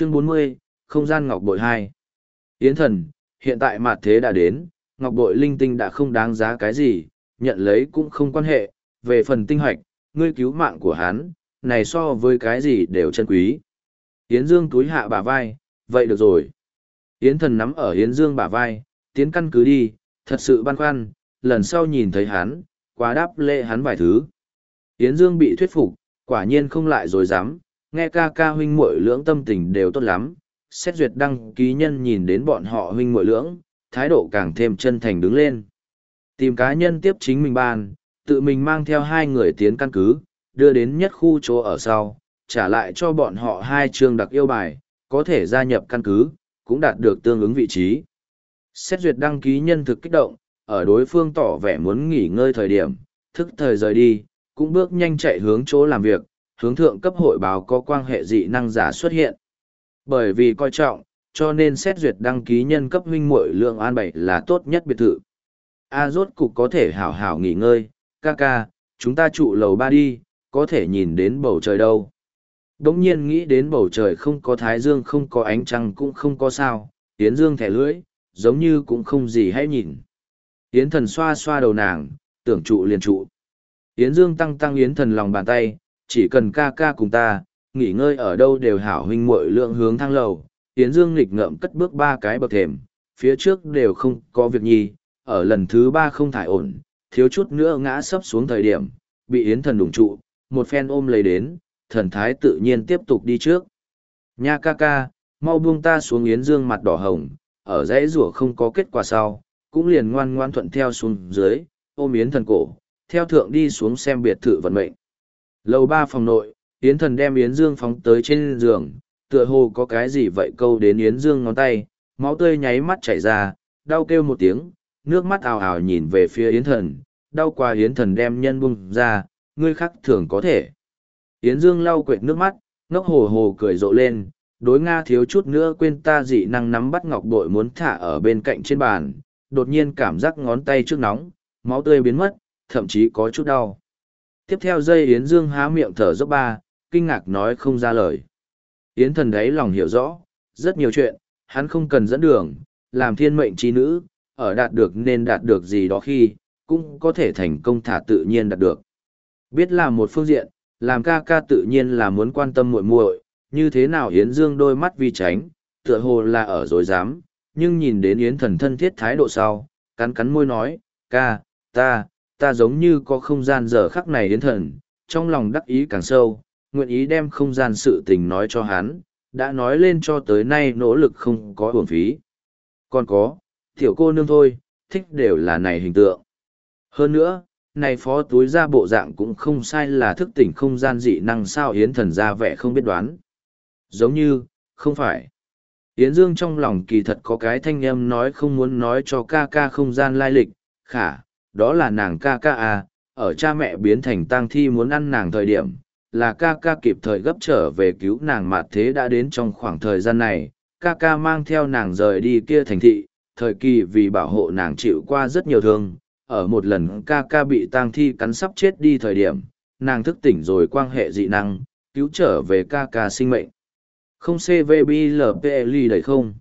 Chương 40, Không gian ngọc bội 2. Yến thần, hiện tại mặt thế đã đến, ngọc bội linh tinh đã không đáng giá cái gì, nhận lấy cũng không quan hệ, về phần tinh hoạch, ngươi cứu mạng của hắn, này so với cái gì đều chân quý. Yến Dương túi hạ bả vai, vậy được rồi. Yến thần nắm ở Yến Dương bả vai, tiến căn cứ đi, thật sự băn khoăn, lần sau nhìn thấy hắn, quá đáp lễ hắn vài thứ. Yến Dương bị thuyết phục, quả nhiên không lại rồi dám, nghe ca ca huynh muội lưỡng tâm tình đều tốt lắm, xét duyệt đăng ký nhân nhìn đến bọn họ huynh muội lưỡng, thái độ càng thêm chân thành đứng lên. Tìm cá nhân tiếp chính mình ban, tự mình mang theo hai người tiến căn cứ, đưa đến nhất khu chỗ ở sau, trả lại cho bọn họ hai trường đặc yêu bài, có thể gia nhập căn cứ, cũng đạt được tương ứng vị trí. Xét duyệt đăng ký nhân thực kích động, ở đối phương tỏ vẻ muốn nghỉ ngơi thời điểm, thức thời rời đi, cũng bước nhanh chạy hướng chỗ làm việc, hướng thượng cấp hội báo có quan hệ dị năng giả xuất hiện. Bởi vì coi trọng, cho nên xét duyệt đăng ký nhân cấp huynh muội lượng an bảy là tốt nhất biệt thự. A rốt cục có thể hảo hảo nghỉ ngơi, ca ca, chúng ta trụ lầu ba đi, có thể nhìn đến bầu trời đâu. Đống nhiên nghĩ đến bầu trời không có thái dương không có ánh trăng cũng không có sao, Yến Dương thẻ lưỡi, giống như cũng không gì hay nhìn. Yến thần xoa xoa đầu nàng, tưởng trụ liền trụ. Yến Dương tăng tăng Yến thần lòng bàn tay, chỉ cần ca ca cùng ta, nghỉ ngơi ở đâu đều hảo huynh muội lượng hướng thang lầu. Yến Dương nghịch ngợm cất bước ba cái bậc thềm, phía trước đều không có việc nhi, ở lần thứ ba không thải ổn, thiếu chút nữa ngã sấp xuống thời điểm, bị Yến thần đụng trụ, một phen ôm lấy đến, thần thái tự nhiên tiếp tục đi trước. Nha ca ca, mau buông ta xuống Yến Dương mặt đỏ hồng, ở dãy rủa không có kết quả sau, cũng liền ngoan ngoan thuận theo xuống dưới, ôm Yến thần cổ, theo thượng đi xuống xem biệt thự vận mệnh. Lầu ba phòng nội, Yến thần đem Yến Dương phóng tới trên giường, tựa hồ có cái gì vậy câu đến Yến Dương ngón tay, máu tươi nháy mắt chảy ra, đau kêu một tiếng, nước mắt ào ào nhìn về phía Yến thần, đau qua Yến thần đem nhân bung ra, ngươi khắc thường có thể. Yến Dương lau quệt nước mắt, ngốc hồ hồ cười rộ lên, đối Nga thiếu chút nữa quên ta dị năng nắm bắt ngọc bội muốn thả ở bên cạnh trên bàn, đột nhiên cảm giác ngón tay trước nóng, máu tươi biến mất, thậm chí có chút đau. Tiếp theo dây Yến Dương há miệng thở dốc ba, kinh ngạc nói không ra lời. Yến thần đấy lòng hiểu rõ, rất nhiều chuyện, hắn không cần dẫn đường, làm thiên mệnh chi nữ, ở đạt được nên đạt được gì đó khi, cũng có thể thành công thả tự nhiên đạt được. Biết là một phương diện, làm ca ca tự nhiên là muốn quan tâm muội muội, như thế nào Yến Dương đôi mắt vi tránh, tựa hồ là ở dối dám, nhưng nhìn đến Yến thần thân thiết thái độ sau, cắn cắn môi nói, ca, ta, ta giống như có không gian giờ khắc này đến thần, trong lòng đắc ý càng sâu, nguyện ý đem không gian sự tình nói cho hắn, đã nói lên cho tới nay nỗ lực không có uổng phí. Còn có, tiểu cô nương thôi, thích đều là này hình tượng. Hơn nữa, này phó túi ra bộ dạng cũng không sai là thức tỉnh không gian dị năng sao Yến thần ra vẻ không biết đoán. Giống như, không phải. Yến Dương trong lòng kỳ thật có cái thanh âm nói không muốn nói cho ca ca không gian lai lịch, khả, đó là nàng ca ca à, ở cha mẹ biến thành tang thi muốn ăn nàng thời điểm, là ca ca kịp thời gấp trở về cứu nàng mạt thế đã đến trong khoảng thời gian này, ca ca mang theo nàng rời đi kia thành thị, thời kỳ vì bảo hộ nàng chịu qua rất nhiều thương, ở một lần ca ca bị tang thi cắn sắp chết đi thời điểm, nàng thức tỉnh rồi quan hệ dị năng, cứu trở về ca ca sinh mệnh. Không CVBLPLI đầy không?